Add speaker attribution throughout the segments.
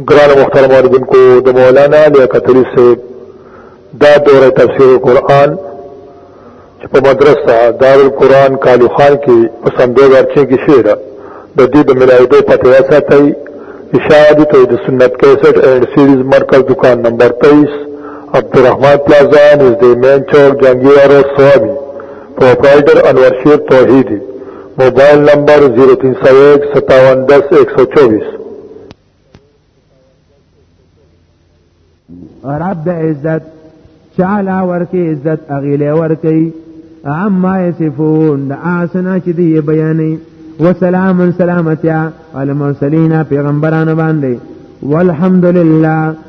Speaker 1: گران مختار مردن کو دا مولانا لیا قتلی سے دا دور تفسیر قرآن چپا مدرسہ دار القرآن کالو خان کی پسند دو گار چین کی شعر دا دید ملائی دو پتہ ایسا تی اشاعت توحید سنت 61 اینڈ سیریز مرکز دکان نمبر 23 عبدالرحمن پلازا نزد مین چوک جنگیرہ روڈ سوابی پروپرائیٹر انور شیر توحیدی موبایل نمبر 03015710124
Speaker 2: رب د عزت چاله ورکی عزت اغیله ورکی عما یصفون د آسنا چې دی بیانې وسلام سلامتیا على المرسلین پیغمبرانو باندې
Speaker 3: والحمدلله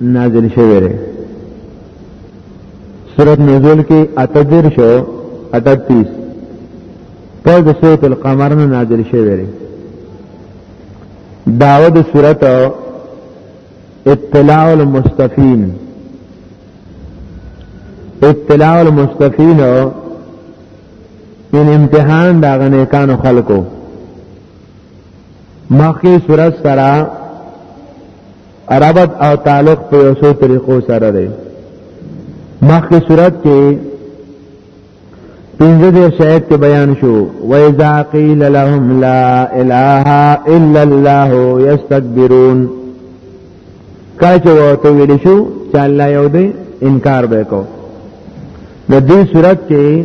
Speaker 3: نازل شوی دی سورۃ نزول کې اتدر شو 38 په د سورۃ القمر نه نازل شوی دی داوه د سورۃ اطلاع المستفین اطلاع المستفین ان امتحان دا غنه کانو خلکو مخکې سورۃ سره عربت او تعلق په یو څو طریقو سره دی مخکې صورت کې پنځه دې شاید کې بیان شو و اذا قيل لهم لا اله الا الله يستكبرون کاچو ورته ویل شو چې الله یو دی انکار وکاو د دې صورت کې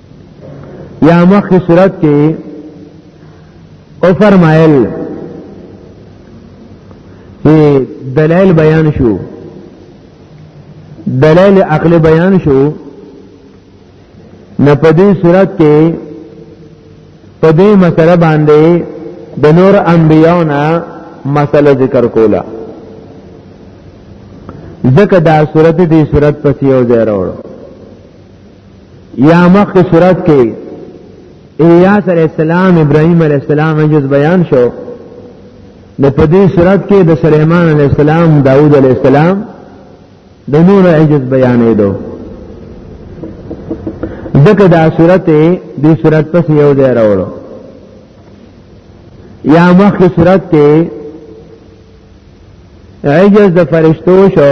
Speaker 3: یا مخی صورت کې او فرمایل چې دلائل بیان شو دلائل عقل بیان شو نه په دې صورت کې په دې مسله باندې د نور انبیاونه مسله ذکر کوله ځکه دا صورت دې صورت پسې یو ځای راوړو یا مخ کی صورت کې الیاس علیہ السلام ابراهیم علیہ السلام جز بیان شو د پدې صورت کې د سليمان علیہ السلام داوود علیہ السلام د نور عجز بیانې دو دغه دا صورت دې صورت پس یو ځای راوړو یا مخ صورت ته عجز د فرشتو شو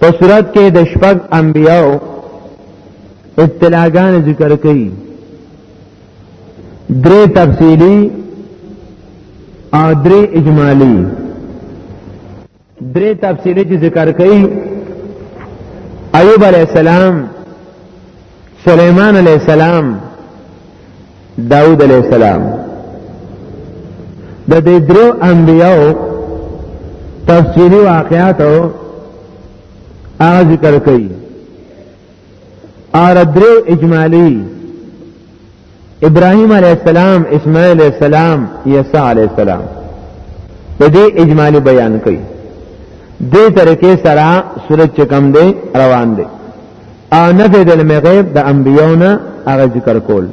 Speaker 3: په صورت کې د شپږ انبیاو ابتلاګان ذکر کړي درې تفصیلی او درې اجمالی درې تفصیلی چې ذکر کړي ایوب علی السلام سليمان علی السلام داود علیہ السلام د دې درو انبیاو تفسیری واقعات او هغه ذکر کړي اور درو اجمالی ابراهيم عليه السلام اسماعيل عليه السلام عيسى عليه السلام د دې اجمالی بیان کړي دې طریقې سره سورج چکم دې روان دي او نه به د علم غیب د انبیونه هغه ذکر کول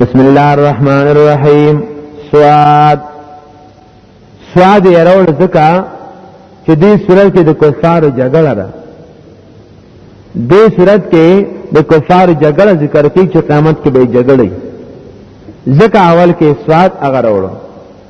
Speaker 3: بسم الله الرحمن الرحیم سواد سواد یې راول ځکه چې دې صورت کې د کفارو جګړه ده دې صورت کې د کفارو جګړه ذکر کوي چې قیامت کې به جګړه ځکه اول کې سواد هغه راوړو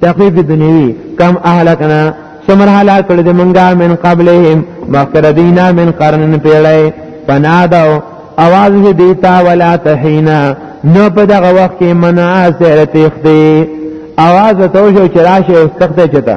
Speaker 3: تخفیف دنیوی کم اهلکنا سمر هلاک کړی د منګا من قبلهم مخکره دینا من قرن پیړی پنادو اواز دې دیتا ولا تحینا نو په دغه وخت کې منع سره تختی اواز ته شو چې راشه استخته چتا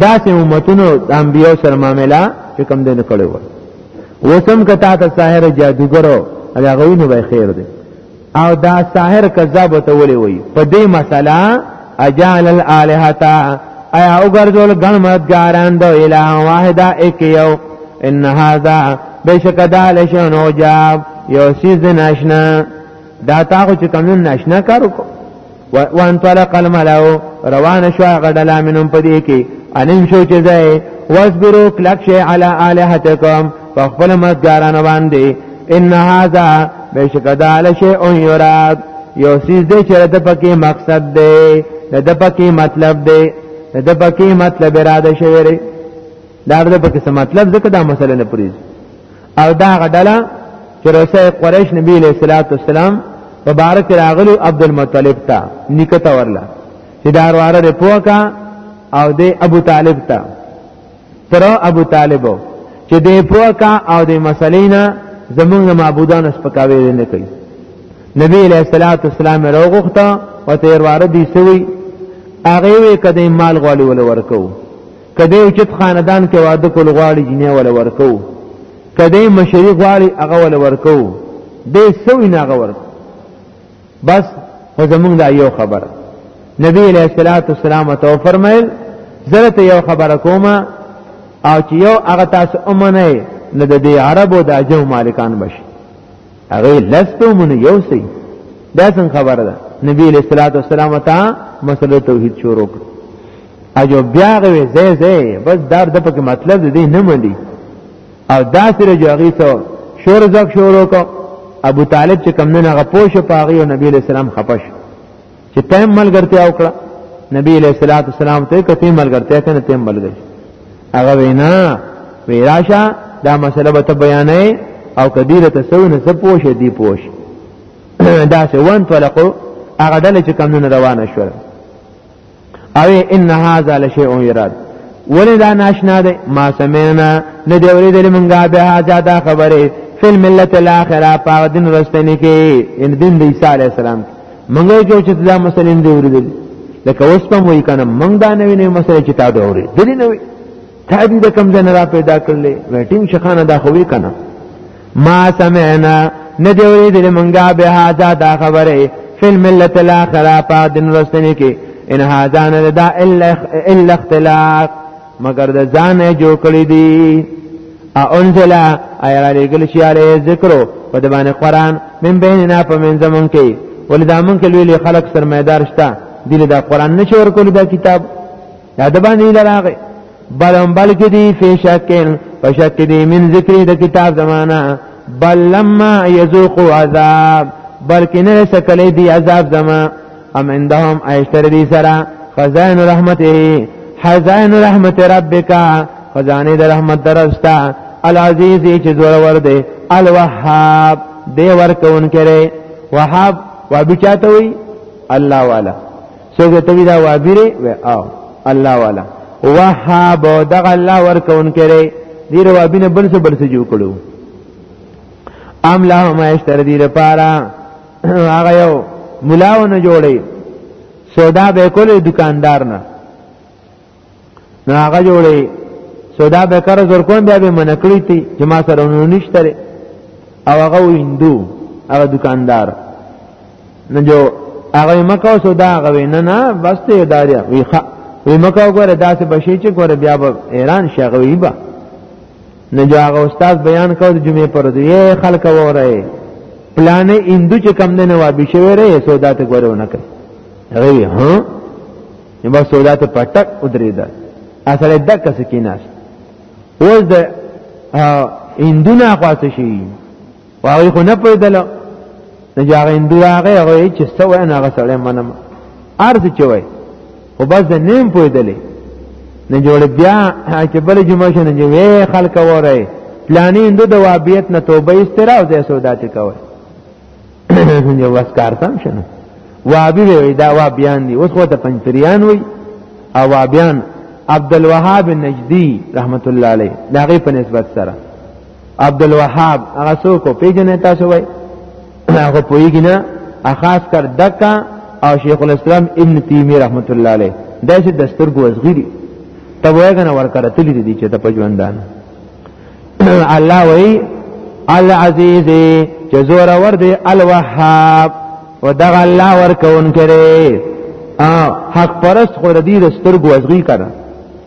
Speaker 3: دا ته امتونو د انبیو سره معاملې چې کم دین کړو وسم کته ته ساحر جادوګرو هغه غوینه به خیر دی او دا ساحر کذاب ته ولي وي په دې مسله اجال الالهتا ایا وګرځول ګڼ مدګاران د الہ واحده اک یو ان هاذا بشک دال شنو جاب یو سیز ناشنا دا تاغو چې کمون ناشنا کارو کو وان طلق الملو روان شو غډلا منهم پدې کې انم شو چې ځای واصبروا کلک شي علی الہتکم په خپل مدګارانو باندې ان هاذا بشکدا لشی او یراد یو سیز دې چې د پکې مقصد دی د پکې مطلب دی د پکې مطلب اراده شوی دی دا د پکې څه مطلب ځکه دا مسله نه پریږي او دا غډله چې رسول قریش نبی علیہ الصلوۃ والسلام مبارک راغلو عبد المطلب ته نکته ورله چې دا ورواره د پوکا او د ابو طالب ته تر ابو طالب چې د پوکا او د مسلینا زمونږ معبودان سپکاوي نه کوي نبی علیہ الصلوۃ والسلام روغخته او تیر واره دی سوی هغه وی کده مال غوړي ول ورکو کدی او چت خاندان کې واده کول غواړي جنې ولا ورکو کدی مشری غواړي هغه ولا ورکو دې سوي نه غور بس خو زمونږ دا یو خبر نبی علیہ الصلوۃ والسلام تو فرمایل زرت یو خبر کومه او چې یو هغه تاسو امنه نه د دې عربو د اجو مالکان بشي هغه لسته مونږ یو سي دا څنګه خبره ده نبی علیہ الصلوۃ والسلام ته مسله توحید شروع کړ اجو بیا غوي زې زې بس دار د پکې مطلب دې نه مندي او دا سره جو هغه ته شور زک شروع کو ابو طالب چې کم نه هغه پوښ پاغي او نبی علیہ السلام خپش چې تیم ملګرتیا وکړه نبی علیہ الصلوۃ والسلام ته کته ملګرتیا کنه تیم ملګری هغه وینا ویراشه دا مسله به بیانې او کدیره ته سو نه سپوش دی پوش دا سه وان طلقو هغه ډله چې کم نه روانه شو او ان هاذا لشیء یراد ولی دا ناشنا دی ما سمینا نه دی اوریدل مونږه به هاذا دا خبره فل ملت الاخره پاغ دین رستنی کې ان دین د عیسی علی السلام کې منګه کې چې دا مسلې دی ورېدل لکه اوس په وای کنه منګ دا نوې نوې مسلې چې تا دا ورې دلی نوې تا دې د کم ځای نه را پیدا کړلې ویټینګ شخانه دا خوې کنه ما سمعنا نه دی ورېدل منګه به هاذا دا خبره فل ملت الاخره په دین رسنه کې ان هاذا نه دا الا اختلاق مگر د ځان نه جوړ کړی دی انزل ایا علی گل شی علی ذکر په د باندې قران من بیننا په من زمون کې ولدا مون کې لوی خلق سرمایدار شته دله دا قران نه شور کول دا کتاب دا د باندې لراغه بل هم بل کې دی فی شکل په شک دی من ذکر د کتاب زمانہ بل لما یذوق عذاب بلکې نه سکلې دی عذاب زمانہ ام عندهم ایشتر دی سرا خزائن رحمته خزائن رحمت ربک خزانه د رحمت درستا العزیز چې زور ور دی الوهاب دی ور کون کړي وهاب و بچاته وي الله والا څنګه ته دا وابره و او الله والا وهاب دغه الله ور کون کړي دی روابینه بل څه بل څه جوړ کړو ام لهم اشتر دی لپاره هغه یو ملاونه جوړي سودا به کولې دکاندار نه نو هغه جوړي سودا به کار زور کوم بیا به منکړی تی چې ما سره نو نشته او هغه هندو هغه دکاندار نو جو هغه مکو سودا هغه نه نه بس ته داریا وی ښه وی مکو ګوره داسې بشي چې ګوره بیا به ایران شغوي به نه جو هغه استاد بیان کړ د جمعې پر دی خلک وره پلان اندو چې کم نه وابي شوی ری سودا ته ګورونه کوي غوي ها نو بس سودا ته پټک ودرېدا اصله د کس کې ناس اوس د اندونه خاص شي واغی خو نه پېدل نه جاغه اندو هغه هغه چې څه وای نه هغه سره منم ارز چې وای خو بس د نیم پېدلې نه جوړ بیا چې بل جمعه شنه چې وی خلک وره پلانې اندو د وابیت نه توبه استرا او د سودا چې کوي څنګه واس کارتم شنه وابی وی دا وابیان دي اوس خو ته پنځپریان وي او وابیان عبد الوهاب النجدي رحمت الله علیه دا غي په نسبت سره عبد الوهاب هغه څوک پیژنې تاسو وای هغه پویږي نه خاص کر دکا او شیخ الاسلام ابن تیمی رحمت الله علیه دا چې دستور ګوزغری ته وایګنه ورکړه تللی دي چې ته پجوندان الله وای العزیز چې زور ور دی الوهاب ودغه الله ورکون کړي حق پرست خو دې دستور ګوزغی کړه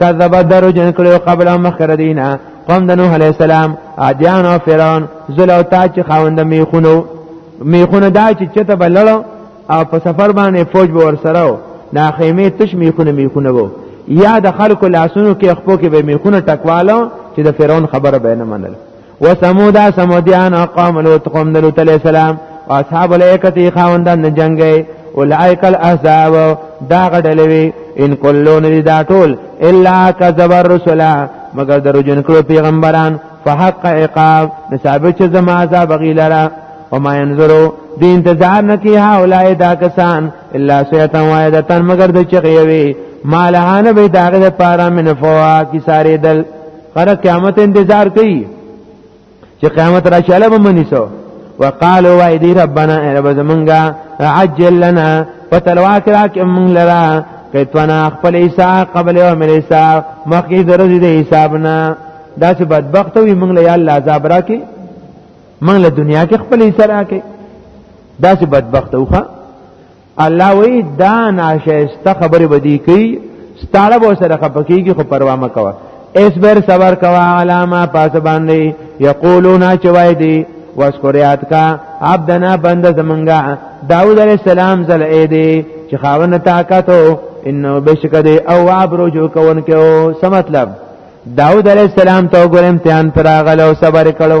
Speaker 3: کذب درو جن کړو قبل مخکره دینا قوم د نوح علی السلام عادیان او فرعون زل او تاج خوند میخونو میخونه دا چې چته بللو او په سفر باندې فوج به ورسره و دا خیمه تش میخونه میخونه وو یا د خلکو لاسونو کې خپو کې به میخونه ټکوالو چې د فرعون خبره به نه منله وثمود سمودیان اقام لوط قوم لوط علیہ السلام واصحاب الایکتی خاوندان جنگي اولئک الاحزاب دا غډلوي ان کلون دي دا ټول الا کذب الرسل مگر درو جن کړو پیغمبران فحق عقاب نصابه چې زما عذاب غیلرا وما ينظروا دي انتظار نکي ها اولای دا کسان الا سیتن وایدتن مگر د چغیوي مالهانه به داغه لپاره من فوا کی ساری دل خره قیامت انتظار کوي چې قیامت راشي الله به منی سو وقالو وای دی ربنا ای رب زمونږه عجل لنا فتلوا کرا کې مونږ لرا کیتونا خپل حساب قبل یوم الحساب مخکې درځي د حسابنا دا چې بدبخت وي مونږ له یا الله عذاب راکې مونږ له دنیا کې خپل حساب راکې دا چې بدبخت وخه الله وی دا ناشایسته خبره بدی کوي ستاره به سره خپکیږي خو پروا مه کوه اسبر صبر کوا علامه پاس باندې یقولون چوي دي واسکریات کا عبدنا بند زمنګا داوود علیہ السلام زل اې دي چې خاون طاقت انه بشک دي او عب رجوع کون کېو څه مطلب داوود علیہ السلام ته ګور امتحان پر اغلو صبر کړو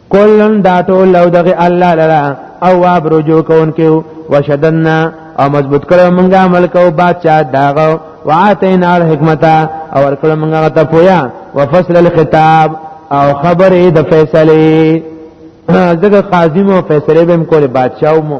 Speaker 3: کلن دا ټول لو دغه الله لرا او واب رجوع کون کیو وشدنا او مضبوط کړو مونږه عمل کو بادشاہ داغه واتینا الحکمت او ور کړو مونږه ته پویا وفصل الخطاب او خبرې د فیصله دغه قاضی مو فیصله بهم کول بادشاہ مو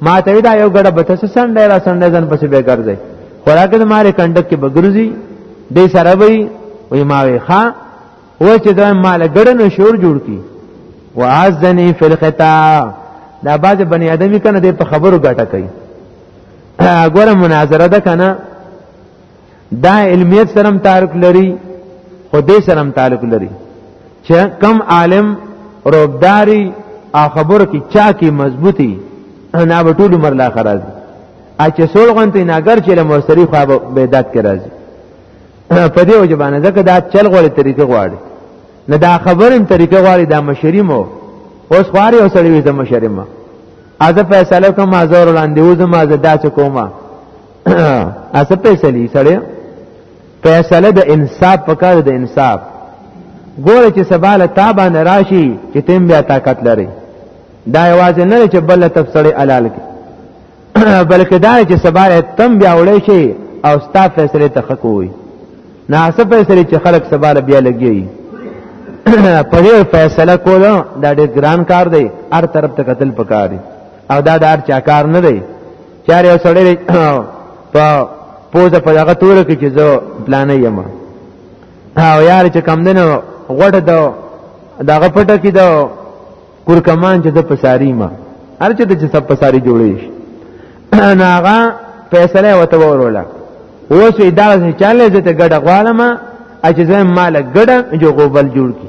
Speaker 3: ما ته دا یو ګډه به تاسو سنډه را سنډه ځن پسې به ګرځي خوراکه د ماره کندک کې بګرځي دې سره وي وې ما وي ښا و چې دا مال ګډه نو شور جوړ کی واذنی فی الخطا دا باز بنی ادمی کنه دې په خبرو ګټه کوي ګوره مناظره ده کنه دا علمیت سره تعلق لري خو دې سره تعلق لري چې کم عالم روبداري او خبرو کې چا کې مضبوطي نه به ټول عمر لا خراج ا چې سول غونته نه اگر چې له مستری خو به دات کې راځي په دې وجه باندې ځکه دا چل غوړي طریقې غواړي نه دا خبرم طریقې غواړي دا مشریمو اوس خواري او سړی وي زما مشریمه از فیصله کوم ازور لاندې و زما زدا څه کومه اسه پیسلی سړی فیصله د انصاف پکاره د انصاف ګوره چې سباله تا باندې راشي چې تیم بیا طاقت لري دا یوازې نه چې بل تفسړی حلال کی بلکې دا چې سباله تم بیا وړې شي او ستا فیصله ته خکوي نه اسه فیصله چې خلک سباله بیا لګي په دې فیصله کولو دا ډېر ګران کار دی هر طرف ته قتل پکاري او دا د هر چا کار نه دی چار یو سړی په پوزه په دغه تور کې چې زه پلان یم او یار چې کم دنو غټه دا دغه پټه کې دا کور کمان چې د پساری ما هر چې د چې سب پساری جوړې شي ناغه فیصله وته وروله اوس ادارې چاله زه ته ګډه غواړم اجزه مال ګډه جو غوبل جوړ کی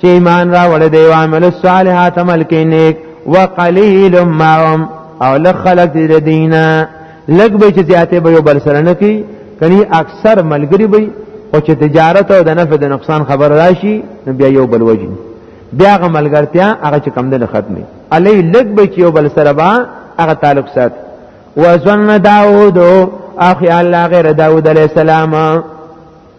Speaker 3: چې ایمان راوړې دی او عمل الصالحات عمل کې نیک وقلیل معهم او لخلق دې دینه لګ به چې زیاتې به یو بل سره نه کی کني اکثر ملګری به او چې تجارت او د نفع د نقصان خبر راشي نو بیا یو بل وجني بیا غ ملګرتیا هغه چې کم ده ختمي علی لګ به چې یو بل سره با هغه تعلق سات وزن داوود اخي الله غیر داوود علی السلام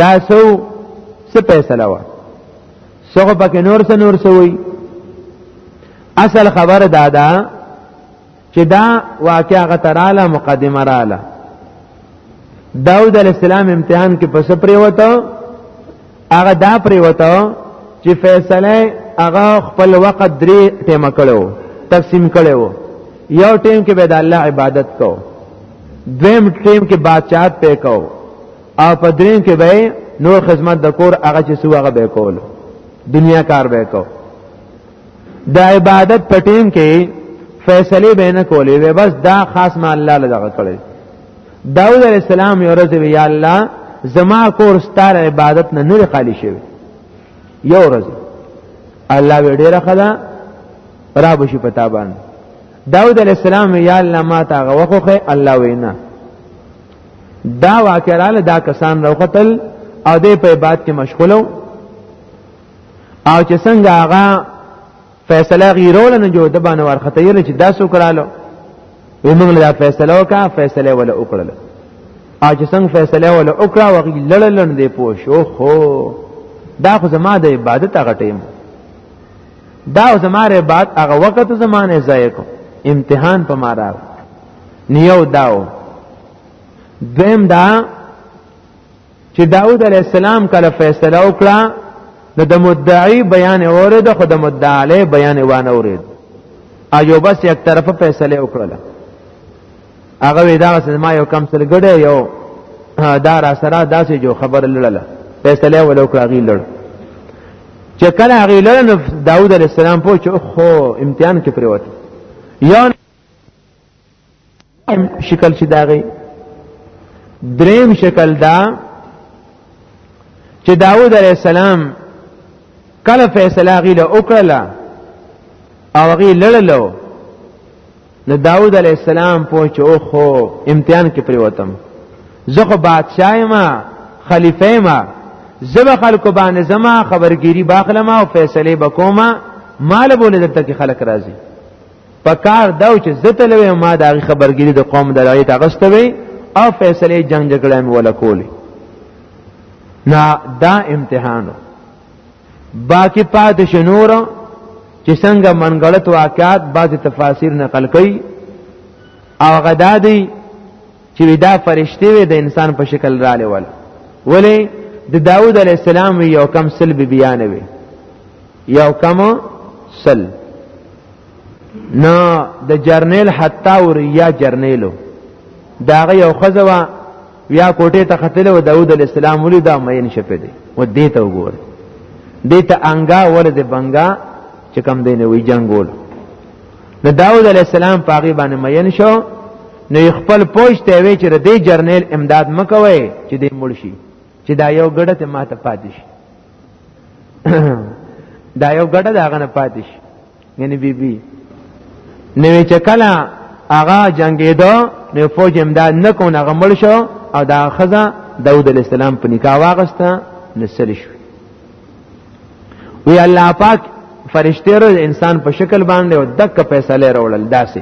Speaker 3: دا سو څه فیصله و څنګه پکې نور څه نور څه وي اصل خبره دا ده چې دا واقعا غتراله مقدمه رااله داود علیہ السلام امتحان کې پس پرې وته هغه دا پرې وته چې فیصله هغه خپل وخت درې ټیمه کړو تقسیم کړو یو ټیم کې به د الله عبادت کو دویم ټیم کې بادشاہت پې کو او په دریم کې به نور خدمت د کور هغه چې سو هغه به کول دنیا کار به کو د عبادت په ټیم کې فیصله به نه کولې وې بس دا خاص ما الله لږه کړې داود علیہ السلام یو ورځ وی یا الله زما کور ستار عبادت نه نه خالی شوی یو ورځ الله وی ډیره خدا را بشي پتا باندې داود علیہ السلام یا الله ما تا غوخه الله وینا دا واقعاله دا کسان راوختل او د په عبادت کې مشغولو او چې څنګه هغه فیصله غیرول نه جو د باندې ورخته یل چې داسو کړالو وی موږ له فیصله وکا فیصله ولا وکړل او چې څنګه فیصله ولا وکړه وغي لړلن دی پوه شو خو دا خو زما د عبادت هغه ټیم دا زما عبادت هغه وخت زمانه ځای کو امتحان په مارا نیو داو دویم دا چې داوود علی السلام کله فیصله وکړه نو د مدعی بیان اورید خو د مدعی علی بیان وانه اورید ایو بس یک طرفه فیصله وکړه هغه وی دا سره ما یو کم سره ګډه یو دا را سره داسې جو خبر لړله فیصله ولو کړه غی لړ چې کله غی لړ نو داوود علی السلام پوه چې خو امتحان کې پریوت یو شکل شي داغي دریم شکل دا چې داوود علیه السلام کله فیصله غیله وکړه او غی لړلو نو داوود علیه السلام پوه او خو امتحان کې پریوتم زه خو بادشاہ ما خلیفہ ما زب خلکو باندې زما خبرګيري باخلم او فیصله بکوما مال بوله دلته کې خلک راځي پکار دا چې زته لوي ما دا خبرګری د قوم دلایي تغستوي او فیصله جنگ جګړه مې ولا کولی نا دا امتحانو باقی پات شنور چې څنګه منګړت واقعات بعض تفاسیر نقل کړي او غدادي چې دا فرشتي وي د انسان په شکل رااله ول ولې د داوود علی السلام یو کم سل بی بیان وي یو کم سل نو د جرنیل حتا ور یا جرنیلو داغه یو خزوا یا کوټه ته خطل او داوود علی السلام ولې دا مین شپه دی و دې ته وګور دې ته انګا ول د بنګا چې کم دینه وی جنگول د داوود علی السلام په هغه باندې مین شو نو خپل پوښت ته وی چې د دې جرنیل امداد مکوي چې دې مړ شي چې دا یو ګډه ته ماته پاتې شي دا یو ګډه دا غنه پاتې شي یعنی بی بی نو چې کله هغه جنگیدو نو فوج امداد نکو نه غمل شو او دا خزه داوود علی السلام په نکاح واغسته نسل شو وی الله پاک فرشته رو انسان په شکل باندې او دک فیصله راوړل داسې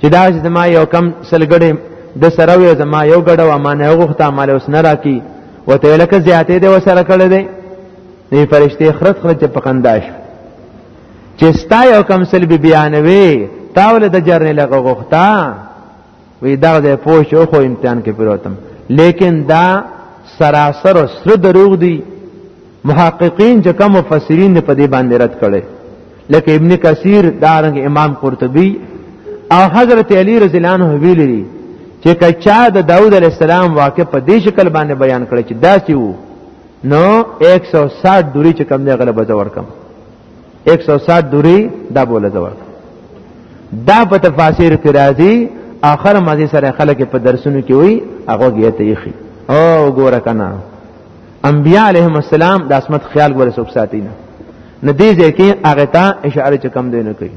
Speaker 3: چې دا چې ما یو کم سلګړې د سره وي زما یو ګډه و مانه غوښته مال اوس نه راکی وته لکه زیاتې دی وسره کړې دی دی فرشته خرت خرت چې پکنداش چې ستا یو کم سل بیانوي تاول د جرنې لغه غوښته وی دا د پوه شو خو امتحان کې پروتم لیکن دا سراسر او سر دروغ دي محققین چې کوم مفسرین په دې باندې رد کړي لکه ابن کثیر دارنګ امام قرطبی او حضرت علی رضی الله عنه ویلي چې کچا د داوود علی السلام واقع په دې شکل باندې بیان کړي چې دا سی وو نو 160 دوری چې کم دی غلبه ورکم 160 دوری دا بوله دا ورکړه دا په تفاسیر کې راځي اخر مزي سره خلک په درسونو کې وي هغه یې تیخي او ګوره کنه انبیاء علیهم السلام د اسمت خیال ګوره سوک ساتي نه ندی ځکه هغه ته اشاره چکم دی نه کوي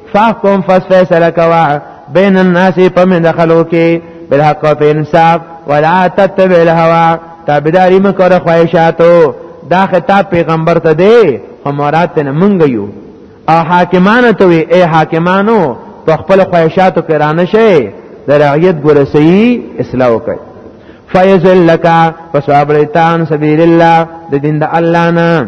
Speaker 3: فاحكم فسفيسل كوا بين الناس پمن دخلو کې بالحق و انصاف ولا تتبع الهوى تابعداري مکر خواهشاتو دا خطاب پیغمبر ته دی هم مراد ته منګ یو او حاکمانو ته وی اے حاکمانو په خپل خواهشاتو کې رانه شي د رعیت ګرسي اصلاح وکړي فیزل لک فصابرتان سبیل الله د دین د الله نه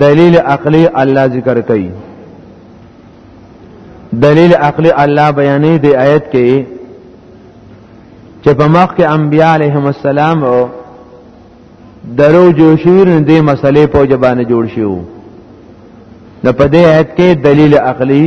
Speaker 3: دلیل عقلی الله ذکر کوي دلیل عقلی الله بیانې دی آیت کې چې په مخ کې انبیاء علیهم السلام او درو جوشیر دې مسلې په جبانه جوړ شیو د پدې آیت کې دلیل عقلی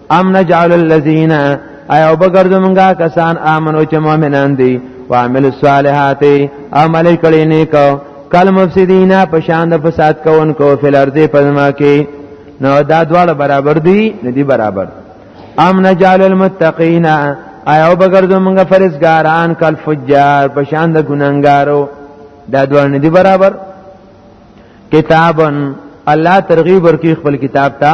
Speaker 3: ام نجعل الذين ايو بغرد منګه کسان امنو چې مؤمنان دي وعمل الصالحات عمل کړي نیک کل مفسدینا پشان د فساد کوونکو فل ارض پزما کې نو دا دواړه برابر دي ندي برابر ام نجعل المتقین ایو بغرد موږ فرزګاران کل فجار پشان د ګننګارو دا دواړه ندي برابر کتابن الله ترغیب ورکی خپل کتاب ته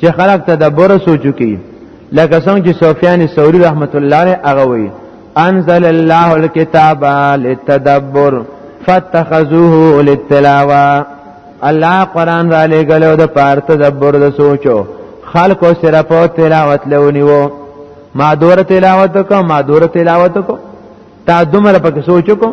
Speaker 3: چې خلک تدبر سوچو کوي لکه څنګه چې سفیان ثوری رحمت الله علیه هغه وی انزل الله الكتاب للتدبر فاتخذوه للتلاوه الله قران را لګلو د پاره تدبر د سوچو خلکو سره په تلاوت لونیو ما دور تلاوت کو ما دور تلاوت کو تا دومره پکې سوچو کو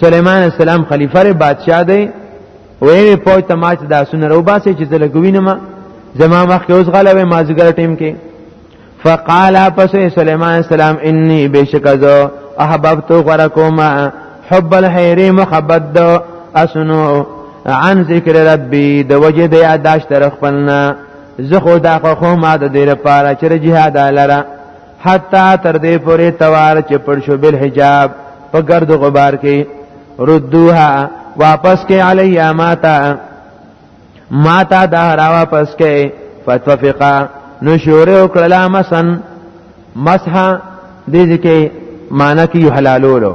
Speaker 3: سليمان السلام خلیفہ ری بادشاہ دی وې پوه ته ماته دا سونه رو باسي چې زلګوینم زما مخ کې اوس غلوي مازګر ټیم کې فقال پس سليمان السلام اني بشک ذو احببت غركما حب الحير محبت دو اسنو عن ذکر ربي د وجه د یاداشت رخپلنا زه خو دا خو ما د دې لپاره چې جهاد لره حتا تر دې پورې توار چې پړ شو بل حجاب په ګرد غبار کې ردوها واپس کې علیا ماتا ماتا دا را واپس کې فتوفقا نشور وکړه مسن مسح دې ځکه معنی کې حلالولو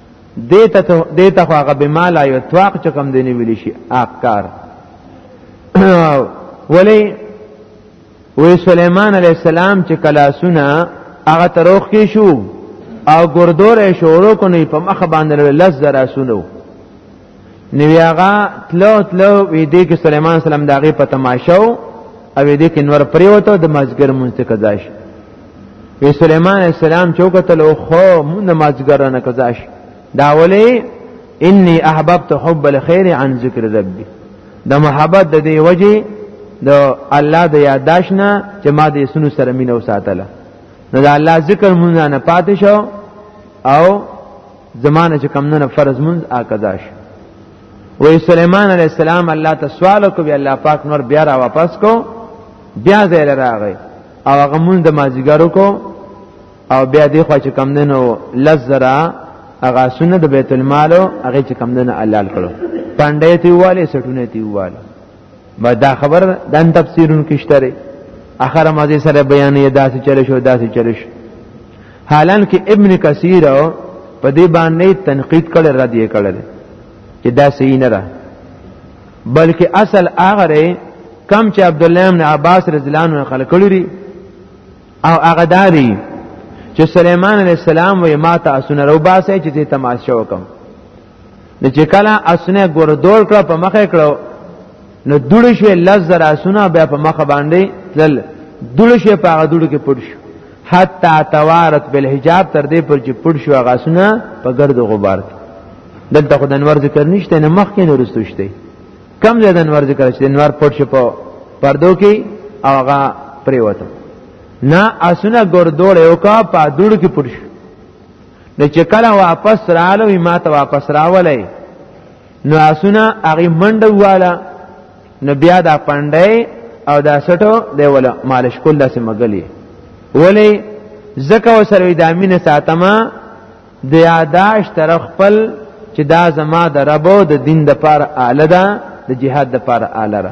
Speaker 3: دیتا ته دیتا خو هغه بما لا یتواق چې کم دی نه ویل شي اقکار ولی وی سلیمان علیہ السلام چې کلاسونه هغه تروخ کې شو او ګردور شورو کو نه په مخ باندې لز درا سنو نو هغه تلو تلو وی دی کې سليمان سلام داغه په تماشاو او دې کې نور پریوته د مازګر مونږ ته قضا شي وی سليمان السلام چوکتل او خو مونږ مازګر نه قضا شي دا ولی انی احببت حب الخير عن ذکر ربي د محبت د دې وجه د الله د یاداش نه چې ما د سونو سره مینه وساتله نو د الله ذکر مونږ نه پاتې شو او زمانه چې کم نه فرض منځ آقضا شو وې سليمان عليه السلام الله ته سوال کو بیا الله پاک نور بیا را واپس کو بیا زیر راغی او هغه مونږ د مازیګرو کو او بیا دی خو چې کم نه نو لزرا هغه سنت د بیت المال هغه چې کم نه الله کړو پاندې تی واله سټونه تی واله ما دا خبر دان تفسیرون کشتره اخر مازی سره بیان یې داسې چل شو داسې چل شو حالان کې ابن کثیر په دې باندې تنقید کړي رد یې کړي چې دا صحیح نه ده بلکې اصل هغه کم چې عبد الله بن عباس رضی الله عنه خلق لري او هغه داري چې سليمان عليه السلام وې ما ته اسونه روباسه چې تماشه وکم نو چې کله اسنه ګردول کړه په مخه کړه نو دړ شو لز زر اسونه بیا په مخه باندې تل دړ شو په هغه دړ کې پټ شو حتا توارت بالحجاب تر دې پر چې پټ شو هغه اسونه په ګرد غبار کې دلته خو د انور ذکر نشته نه مخ کې نه رسوشته کم زیاد انور ذکر چې انور پټ شو په پردو کې هغه پریوته نه اسونه ګردول یو کا په دړ کې پټ شو نو چې کله واپس رالو ما ته واپس راولې نو اسونه هغه منډه واله نو بیا دا پنده او دا سټو دی ولا مالش کول داسې مګلی ولی زکه وسره د امینه ساتما د یاداش تر خپل چې دا زما د ربو د دین د پار اعلی ده د جهاد د پار اعلی ده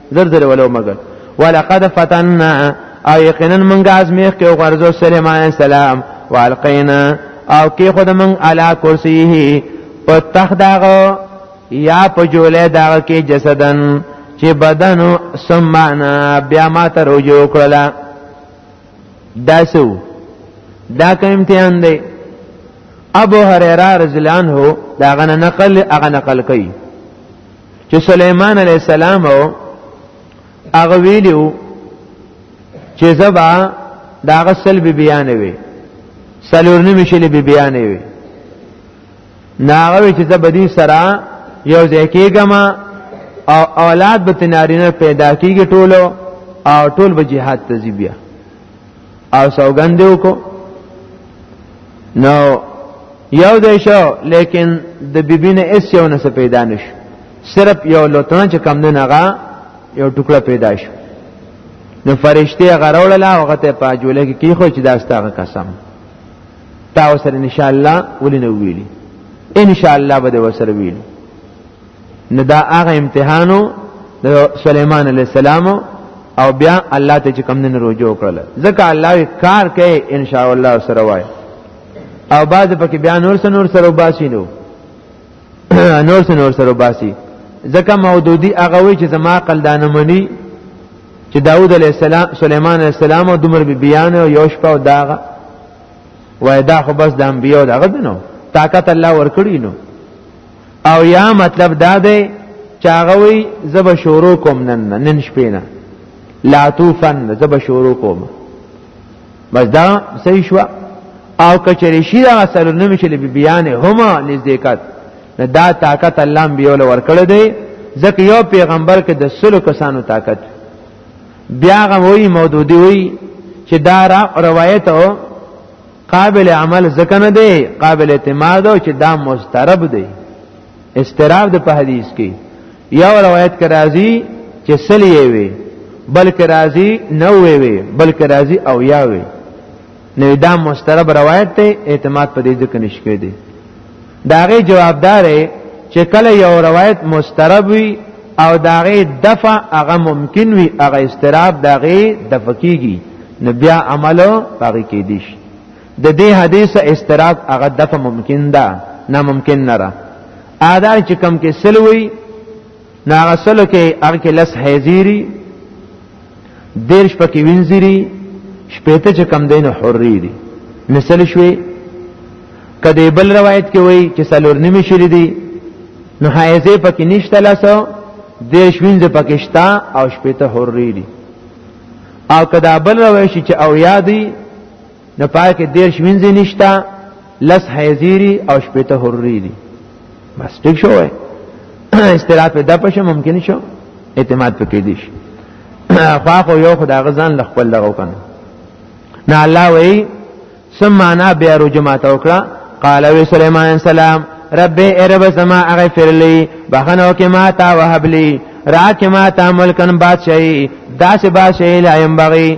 Speaker 3: زر زر ولو مگر ولقد فتننا او یقینا منګه ازمیخ کې غرزو سليمان عليه السلام والقینا او کې خود من علا کرسیه په تخت داغه یا په جوله داغه کې جسدن چې بدن سمعنا بیا ما ته رجوع کړلا داسو دا کوم امتحان دی ابو هريره رضی الله عنه دا غنه نقل اغه نقل کوي چې سليمان عليه السلام هغه ویلو چې زبا دا غسل به بیان وي سلور نیمه شلې به بیان وي ناغه چې زبا دې سره یو ځای کېګم او اولاد به تنارینه پیدا کیږي ټولو او ټول به jihad ته بیا او سوګند وکړو نو یو دی شو لیکن د بیبینه اس یو نه پیدا نشو صرف یو لوتان چې کم نه نغا یو ټوکړه پیدا شو نو فرشته غراول لا وخت په جوله کې کی خو چې داستغه قسم تا وسره ان شاء الله ولینو ویلی ان شاء الله به وسره ویلی نه دا هغه امتحانو د سليمان عليه السلام او بیا الله ته چې کم نه رجوع کړل ځکه الله کار کوي ان شاء الله سره وای او بعد پکې بیا نور سره نور سره وباسي نو نور سره نور سره وباسي ځکه مودودی هغه وی چې زما عقل دانه مني چې داوود علیه السلام سليمان علیه السلام او دمر بی بیان او یوش په داغه وای دا خو بس د انبیو دغه دنو طاقت الله ورکړي نو او یا مطلب دا دی چې هغه وی زب شروع کوم نن نن شپې نه لا توفن زب شروع کوم بس دا صحیح شو او کچری شي دا سره نوم چې بیان هما نزدېکات دا طاقت الله بیول ورکړ دی ځکه یو پیغمبر کې د سلو کسانو طاقت بیا غوي مودودی وی چې دا را روایت او قابل عمل ځکه نه دی قابل اعتماد او چې دا مسترب دی استراب د په حدیث کې یو روایت کې راځي چې سلی وي بلکې راځي نو وي بلکې راځي او یا وي نو دا مسترب روایت ته اعتماد په دې ځکه نشکې دی داغه جوابدار چې کله یو روایت مسترب وي او داغه دفع هغه ممکن وي هغه استراب داغه دفع کیږي نو بیا عملو پاره کې دي د دې حدیث استراب هغه دفع ممکن ده نه ممکن نه را ادا چې کم کې سلوي ناغسلو کې هغه کې لس حیزيري دیرش پکې وینځري شپېته چې کم دین حری دي مثال شوي کدی بل روایت کې وایي چې سلور نیمه شری دي نو حایزه پکې نشته لاسو دیرش وینځ پکې شتا او شپېته حری دي او کدا بل روایت چې او یادي نه پای کې دیر شمنځي نشتا لس حیزيري او شپته حروري دي بس ټیک شو استراحت په دپه شو ممکن شو اعتماد پکې دي شي خو خو یو خدای غزان ل خپل لغو کنه نه الله وی ثم انا بیا رجما توکړه قال وی سليمان السلام رب ارب سما اغفر لي بخنو کې ما تا وهب لي را کې ما تا ملکن بادشاہي داسې بادشاہي لا يم بغي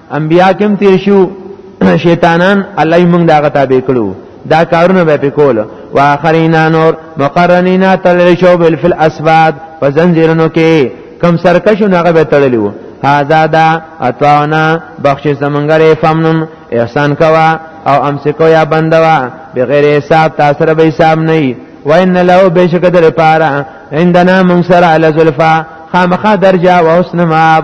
Speaker 3: انبیا کوم تیر شو شیطانان الله یې موږ دغه تابع کړو دا کارونه به پکول واخرینا نور مقرنینا تل شو بل فل اسباد په زنجیرونو کې کم سرکشو هغه به تړلیو هاذا دا اتوانا بخش زمنګره فمنن احسان کوا او امسکو یا بندوا بغیر حساب تاسو به حساب نه وان له بشک در پارا عندنا من سر على زلفا خامخا درجه او حسن ماب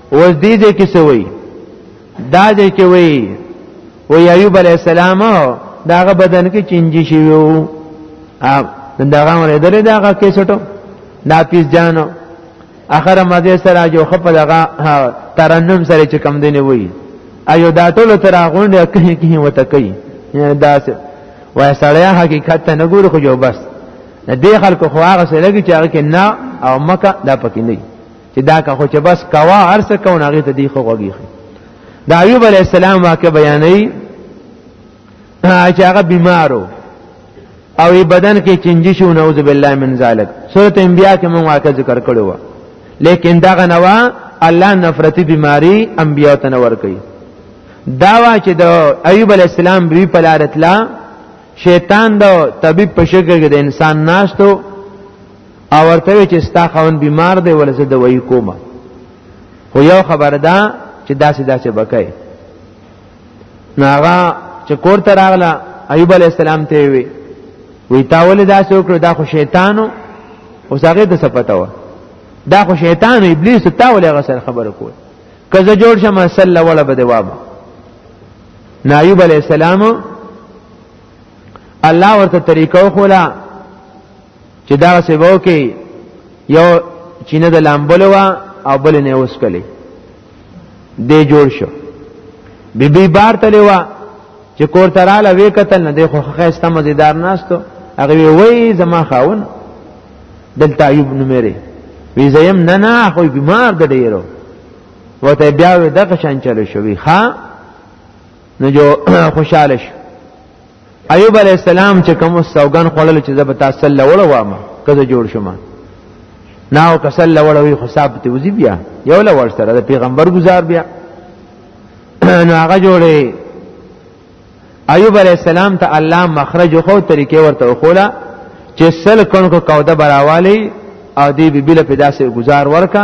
Speaker 3: اوس دې دې کې سوي دا دې کې وي او ایوب علی السلام داغه بدن کې چنجي شي وو داغه ورې درې داغه کې سټو ناپیس جانو اخر مزه سره جو خپل دغه ترنم سره چې کم دیني وي ایو دا ټول تر غونډه کې کې وته کوي دا سه وای سړی حقیقت ته نه ګوري خو جو بس د دې خلکو خو هغه سره لګي چې هغه کې نه او مکه دا پکې نه چې دا که خو چې بس کوا ارسه کون هغه ته دی خو وږي د ایوب علی السلام واقع بیانې چې هغه بیمارو او ای بدن کې چنجي شو نعوذ بالله من ذلک سورۃ انبیاء کې موږ واقع ذکر کړو و لیکن دا غنوا الله نفرتی بیماری انبیاء ته نور کوي دا وا چې د ایوب علی السلام بی پلارتلا شیطان د طبيب په شکل کې د انسان ناشتو او ورته چې ستا خاون بیمار دی ولې زه دوايي کوم خو یو خبر ده چې داسې داسې بکای ناغا چې کور ته راغله ایوب علی السلام ته وی وی تا ولې داسې وکړو دا خو شیطانو اوس هغه د سپته و دا خو شیطان ابلیس تا ولې هغه سره خبره کوي که زه جوړ شم صلی ولا به جواب نایوب علی السلام الله ورته طریقو خولا چې دا سبو کې یو چینه د لامبلو وا او بل نه اوس کلی دی جوړ شو بی بی بار تلې وا چې کور تراله وې کتل نه دی خو خسته مزیدار ناستو هغه وی زما خاون دلته ایوب نومره وی زیم نه نه خو بیمار د ډیرو وته بیا دغه شان چلو شوی ها نو جو خوشاله شو ایوب علی السلام چې کوم سوګن خړل چې زب تاسو له وړه وامه کزه جوړ شوم ناو کسل له وړه وی حساب ته وزي بیا یو له ور سره د پیغمبر گزار بیا نو هغه جوړې ایوب علی السلام ته الله مخرج خو طریقې ورته وخولا چې سل کونکو کوده براوالي او دی بي بل په داسې گزار ورکا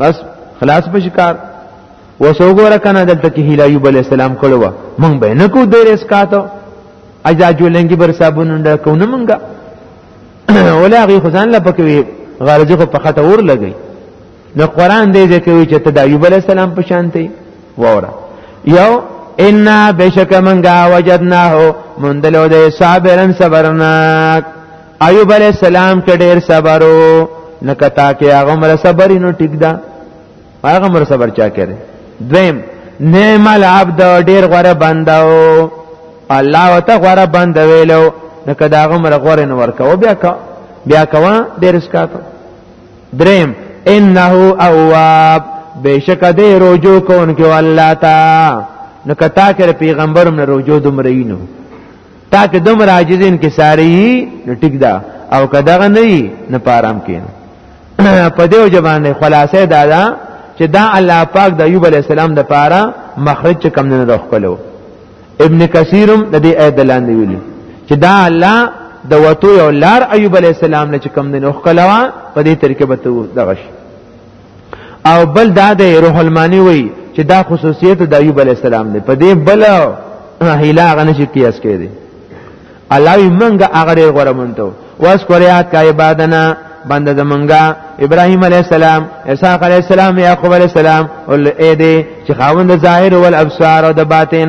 Speaker 3: بس خلاص بشکار وسوګور کنه دلته کې هیلا ایوب علی السلام کړو مونږ به نه کو دیر اسکاتو اجا جولنګي بر صابون نه کو نه مونږه ولا غي خدان لا پکوي غرض خو په خټه ور لګي نو قران دې دې کوي چې ته د ایوب علی السلام په شان دی وره یو ان بشک منګه وجدناه مندلو دې صابرن صبرناک ایوب علی السلام کې ډېر صبر وو نه کتا کې هغه مر صبر نو ټیک دا هغه مر صبر چا کړي دویم نعم العبد ډېر غره بنداو الله وته غره بند ویلو نه کدا هغه مر غره نو ورکو بیا کا بیا کوا ډېر اسکاتو دریم انه اواب بشک دې رجوع کوونکو الله تا نو کتا کې پیغمبر من رجوع دمرینو تا کې دوم راجزین کې ساری ټیک دا او کداغه نه نه پارام کین په دې وجبانه خلاصې دادا چې دا الله پاک د ایوب علی السلام د پاره مخرج کم نه رخلو ابن کثیرم د دې آیت لاندې ویلي چې دا الله د وتو یو لار ایوب علی السلام نه کم نه رخلوا په دې طریقې به دغه شي او بل دا د روح المانی وی چې دا خصوصیت د ایوب علی السلام دی په دې بل هیله غنه چې قیاس کړي الله یې منګه هغه ډیر غره مونته واس کوریات کا عبادتنا بند زمونږه ابراهيم عليه السلام اسحاق عليه السلام يعقوب عليه السلام ول اې دې چې خاوند ظاهر او الابصار او د باطن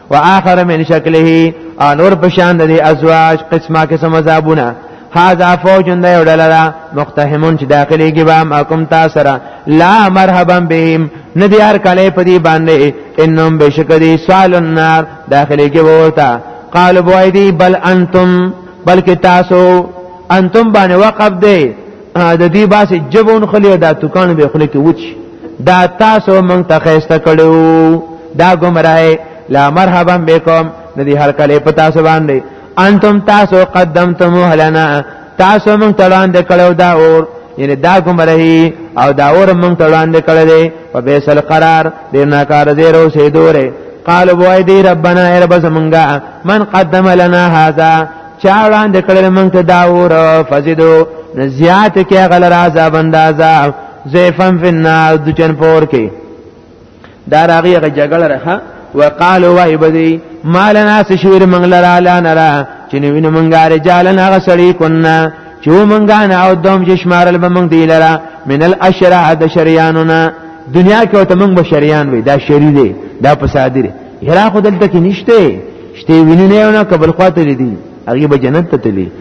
Speaker 3: واخر من شکله انور پشان د ازواج قسمه قسم عذابونه هاذا فوج د یو ډلرا مقتحمون چې داخلي کې به ماکم تاسو سره لا مرحبا بهم ندی هر کله په دې باندې انهم بشکدي سال النار داخلي کې ورته قالوا بوایدی بل انتم بلکې تاسو انتم باندې وقف دی د دې باسي جبون خلی دا توکان به خلی کې وچ دا تاسو مونږ ته خسته کړو دا گمراهي لا مرحبا بكم ندي هر کله په تاسو باندې انتم تاسو قدمتم لنا تاسو مونږ ته وړاندې کړو دا اور یعنی دا گمراهي او دا اور مونږ ته وړاندې کړل دي په بیسل قرار د ناکار دی رو سي دوره قالوا وای دی ربنا ای رب زمونږه من قدم لنا هذا چا وړاندې کړل مونږ ته دا اور فزیدو زیات کې غل راځه بندازا زیفن فی النار د چن پور کې دا راغی غ جګړه راخه وقالو وای بدی مال ناس شویر مونږ لرا لا نرا چې نوینه مونږ رجالن هغه سړی کنا چې مونږ نه او دوم چې شمارل به مونږ دی لرا من الاشراء د شریانونا دنیا کې ته مونږ به شریان وي دا شری دی دا فسادی دی هرا خو دلته کې نشته شته ویني نه یو نه قبل خواته دي هغه به جنت ته تللی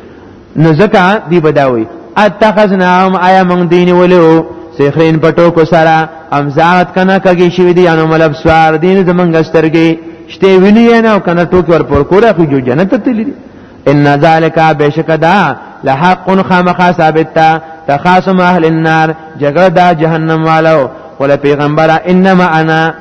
Speaker 3: نو زکه دی بداوي اتخذناهم آیا من دین ولو سخرین پټو کو سره امزاد کنه کږي شوی دی انو ملب سوار دین زمنګ سترګي شته ویني نه او کنه ټوکی ور پر کوره خو جو جنت ته تللی ان ذالک بشک دا لحق خامخ ثابت تا تخاصم اهل النار جګړه دا جهنم والو قل پیغمبر انما انا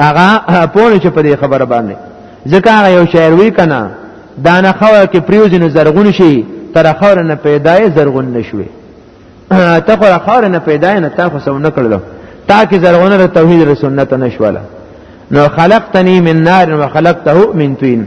Speaker 3: هغه پوه چې په دې خبره باندې ځکه هغه یو شاعر وی کنه دا نه خو کې پریوزي نه زرغون شي تر خور نه پیدای زرغون نشوي ته خو خور نه پیدای نه تا خو سو نه کړلو تا کې زرغون ر توحید ر سنت نشواله نو خلقتنی من نار و خلقته من طین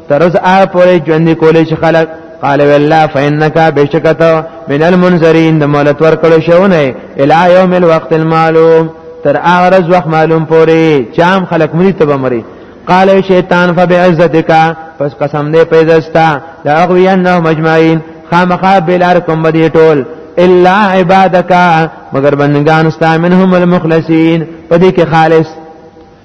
Speaker 3: ترز آ پوری ژوند کولې چې خلک قال والله فانك بشکته من المنذرين د مولت ور کړو شونه الی یوم الوقت المعلوم تر اغرز وخت معلوم پوری چام خلق مری تب مری قال شیطان فبعزتک پس قسم دې پیدستا لا اغوینه مجمعین خامخا بلار کوم بدی ټول الا عبادک مگر بندگان استا منهم المخلصین پدې کې خالص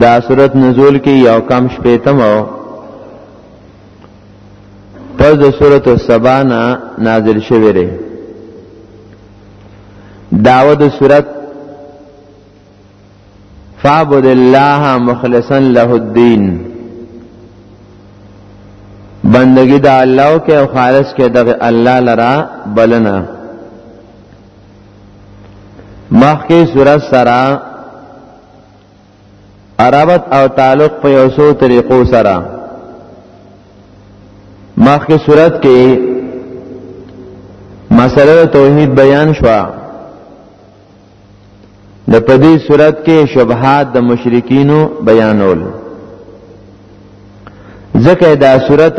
Speaker 3: دا صورت نزول کې یو کم شپېتم او پس د صورت السبانا نازل شوی دی داوه د صورت فعبد الله مخلصا له الدين بندگی د الله او کې خالص کې د الله لرا بلنه مخکې صورت سره عربت او تعلق په یو څو طریقو سره مخکې صورت کې مسله توحید بیان شوه د پدې صورت کې شبهات د مشرکینو بیانول ځکه دا صورت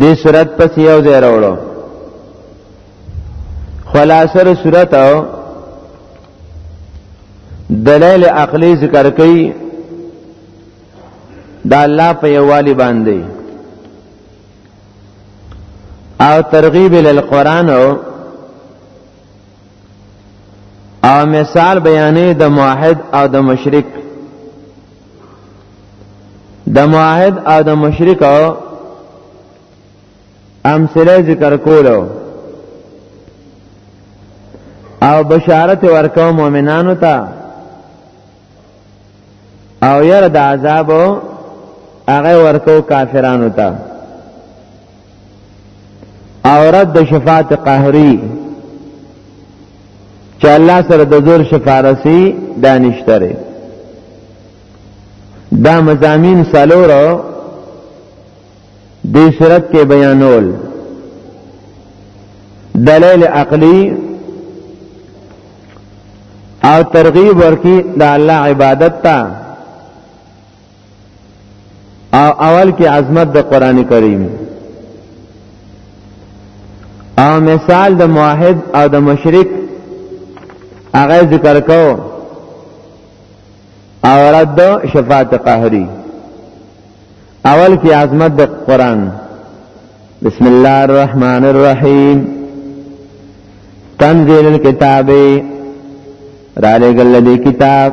Speaker 3: دې صورت پس یو ځای راوړو خلاصه صورت او دلیل عقلی ذکر کړي دا الله په یووالي باندې او ترغیب ال قران او او مثال بیانې د موحد او د مشرک د معاهد او د مشرک امثله ذکر کولو او بشارت ورکو مؤمنانو ته او ير د عذاب هغه ورکو کافرانو ته او رد د شفاعت قهری چې الله سره د زور شفارسی دانشتره دا مزامین سالورو دې صورت کې بیانول دلیل عقلی او ترغیب ورکی د الله عبادت ته او اول کې عظمت د قران کریم او مثال د موحد او د مشرک هغه ذکر کو او رد شفاعت قهری اول کې عظمت د قران بسم الله الرحمن الرحیم تنزيل الكتاب را لګل دي کتاب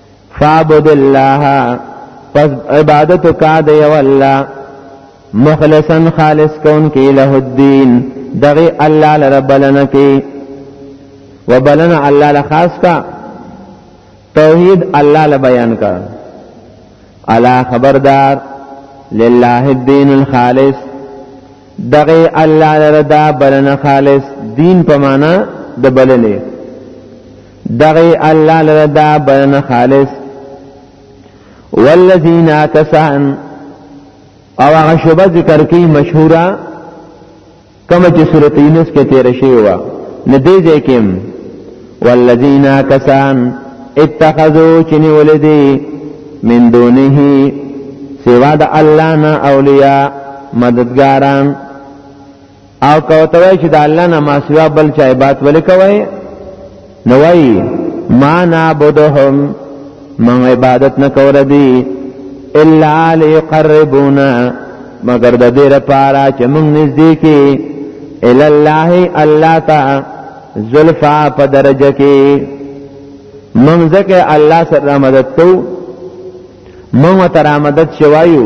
Speaker 3: فعبد الله پس عبادت کا دی یو الله مخلصا خالص کون کی له الدین دغه الله لربلنه کی وبلنا الله لخاص کا توحید الله ل بیان کا الا خبردار لله الدين الخالص دغه الله لردا بلنه خالص دین په معنا د بلنه دغه الله لره دا بلنه خالص والذین کسان او هغه شوبه ذکر کوي مشهوره کما چې سورته یونس کې تیر شوی و نه دی ځکم والذین کسان اتخذوا چنی ولدی من دونه سوا د الله نه اولیاء مددګاران او کوته وای چې د الله نه ما سوا بل چا عبادت ولې کوي نو وای ما نعبدهم من عبادت نه کول دي الا ليقربونا مگر د دې لپاره چې موږ نږدې کې ال الله الله تا زلفا په درجه کې موږ ځکه الله سره مدد کو موږ تر مدد شوایو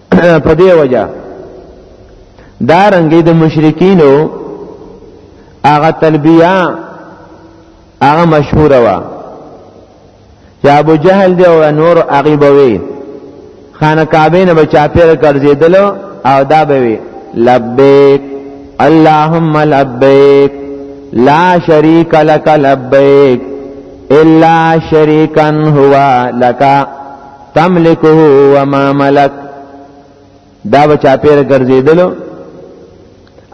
Speaker 3: په دې وجه دا رنګې د مشرکینو هغه تلبیه هغه مشهور وا چې ابو جهل دی او نور هغه بوي خانه کعبه نه بچا پیر ګرځیدل او دا بوي لبیک اللهم لبیک لا شریک لك لبیک الا شریکا هو لك تملکه و ما ملک دا بچا پیر ګرځیدلو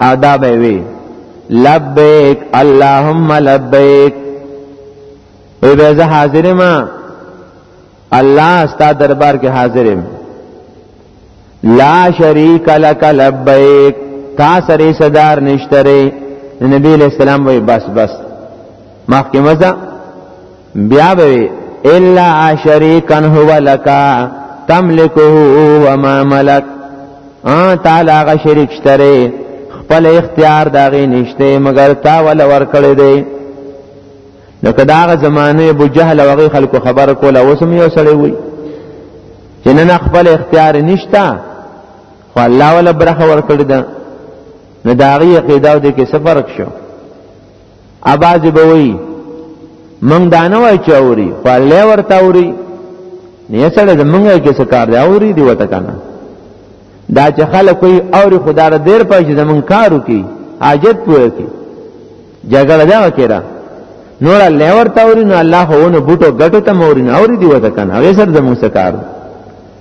Speaker 3: او دا به وی لبیک اللهم لبیک وی به زه حاضر ما الله ستا دربار کې حاضرم لا شریک لک لبیک تا سره صدر نشتره نبی علیہ السلام وی بس بس مخکې مزه بیا به الا شریکا هو لک تملکه و ما ملک ا تعالی غ شریک شتره خپل اختیار داغي نشته مگر تا ول ور کړی دی نو کداغه زمانه ابو جهل او غي خلکو خبر کوله اوسم یو سړی وي چې نن خپل اختیار نشتا خو الله ولا برخه ورکړی دا نو داغي عقیده او د کې سفرک شو اباز به وی مونږ دانه وای چوري خو الله ورته اوري نه سره زمونږه کې څه کار دی اوري دی وته کنه دا چې خلک کوي اوري خدا را دیر پای چې زمونږ کارو کوي حاجت پوره کوي جګړه دا وکړه نور الله ورته اوري نو الله هو نو بوټو غټو ته موري نه اوري دی وته کنه هغه سره زمونږ څه کار دی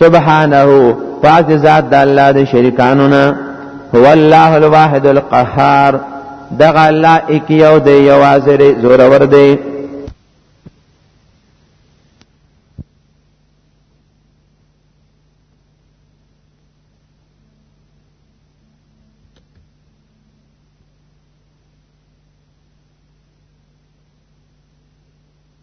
Speaker 3: سبحانه پاک ذات د الله د شریکانو نه هو الله الواحد القهار دغه الله اکی یو دی یوازې زور ور دی